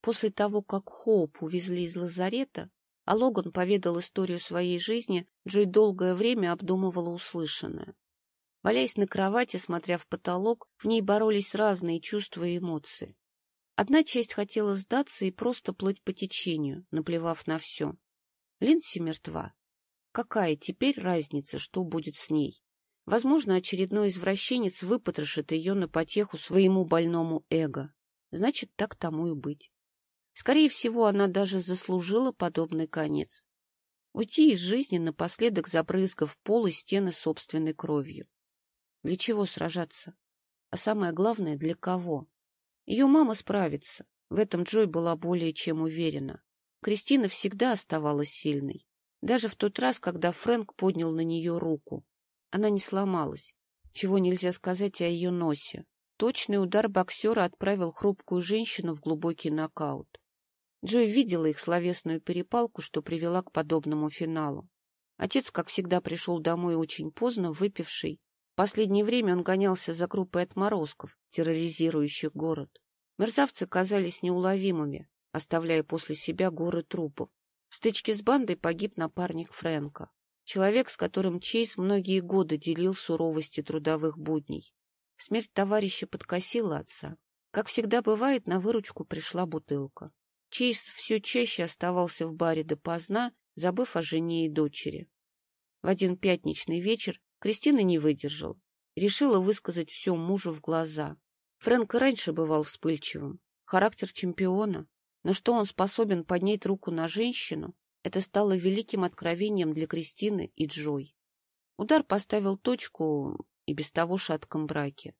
После того, как Хоуп увезли из лазарета, а Логан поведал историю своей жизни, Джой долгое время обдумывала услышанное. Валяясь на кровати, смотря в потолок, в ней боролись разные чувства и эмоции. Одна часть хотела сдаться и просто плыть по течению, наплевав на все. Линси мертва. Какая теперь разница, что будет с ней? Возможно, очередной извращенец выпотрошит ее на потеху своему больному эго. Значит, так тому и быть. Скорее всего, она даже заслужила подобный конец. Уйти из жизни, напоследок забрызгав пол и стены собственной кровью. Для чего сражаться? А самое главное, для кого? Ее мама справится. В этом Джой была более чем уверена. Кристина всегда оставалась сильной. Даже в тот раз, когда Фрэнк поднял на нее руку. Она не сломалась. Чего нельзя сказать о ее носе. Точный удар боксера отправил хрупкую женщину в глубокий нокаут. Джой видела их словесную перепалку, что привела к подобному финалу. Отец, как всегда, пришел домой очень поздно, выпивший, последнее время он гонялся за группой отморозков, терроризирующих город. Мерзавцы казались неуловимыми, оставляя после себя горы трупов. В стычке с бандой погиб напарник Фрэнка, человек, с которым Чейз многие годы делил суровости трудовых будней. Смерть товарища подкосила отца. Как всегда бывает, на выручку пришла бутылка. Чейз все чаще оставался в баре допоздна, забыв о жене и дочери. В один пятничный вечер Кристина не выдержала. Решила высказать все мужу в глаза. Фрэнк раньше бывал вспыльчивым. Характер чемпиона. Но что он способен поднять руку на женщину, это стало великим откровением для Кристины и Джой. Удар поставил точку и без того шатком браке.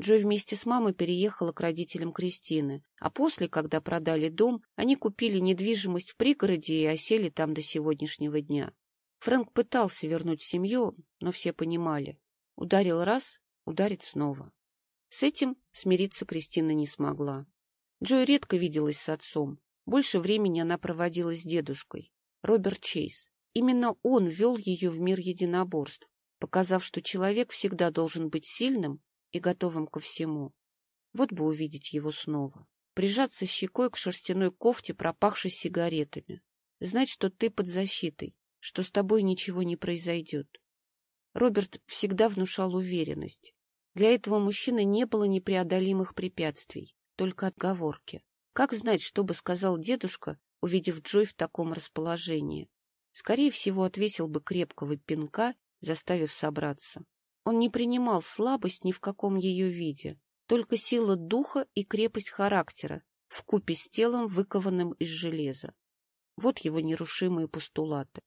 Джой вместе с мамой переехала к родителям Кристины, а после, когда продали дом, они купили недвижимость в пригороде и осели там до сегодняшнего дня. Фрэнк пытался вернуть семью, но все понимали. Ударил раз, ударит снова. С этим смириться Кристина не смогла. Джой редко виделась с отцом. Больше времени она проводила с дедушкой, Роберт Чейз. Именно он вел ее в мир единоборств, показав, что человек всегда должен быть сильным и готовым ко всему. Вот бы увидеть его снова. Прижаться щекой к шерстяной кофте, пропахшей сигаретами. Знать, что ты под защитой, что с тобой ничего не произойдет. Роберт всегда внушал уверенность. Для этого мужчины не было непреодолимых препятствий, только отговорки. Как знать, что бы сказал дедушка, увидев Джой в таком расположении? Скорее всего, отвесил бы крепкого пинка, заставив собраться. Он не принимал слабость ни в каком ее виде, только сила духа и крепость характера, вкупе с телом, выкованным из железа. Вот его нерушимые постулаты.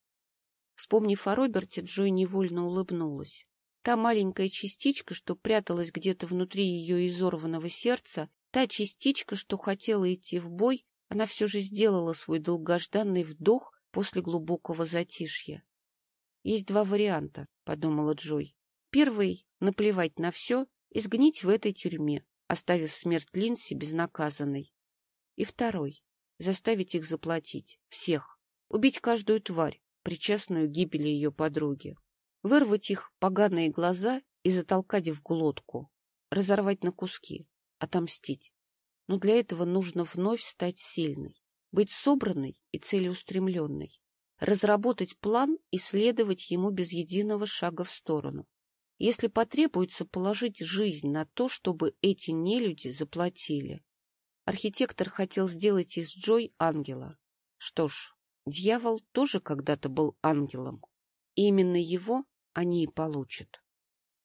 Вспомнив о Роберте, Джой невольно улыбнулась. Та маленькая частичка, что пряталась где-то внутри ее изорванного сердца, та частичка, что хотела идти в бой, она все же сделала свой долгожданный вдох после глубокого затишья. «Есть два варианта», — подумала Джой. «Первый — наплевать на все и сгнить в этой тюрьме, оставив смерть Линси безнаказанной. И второй — заставить их заплатить, всех, убить каждую тварь, причастную к гибели ее подруги. Вырвать их поганые глаза и затолкать в глотку, разорвать на куски, отомстить. Но для этого нужно вновь стать сильной, быть собранной и целеустремленной, разработать план и следовать ему без единого шага в сторону. Если потребуется положить жизнь на то, чтобы эти нелюди заплатили. Архитектор хотел сделать из Джой ангела. Что ж, Дьявол тоже когда-то был ангелом, и именно его они и получат.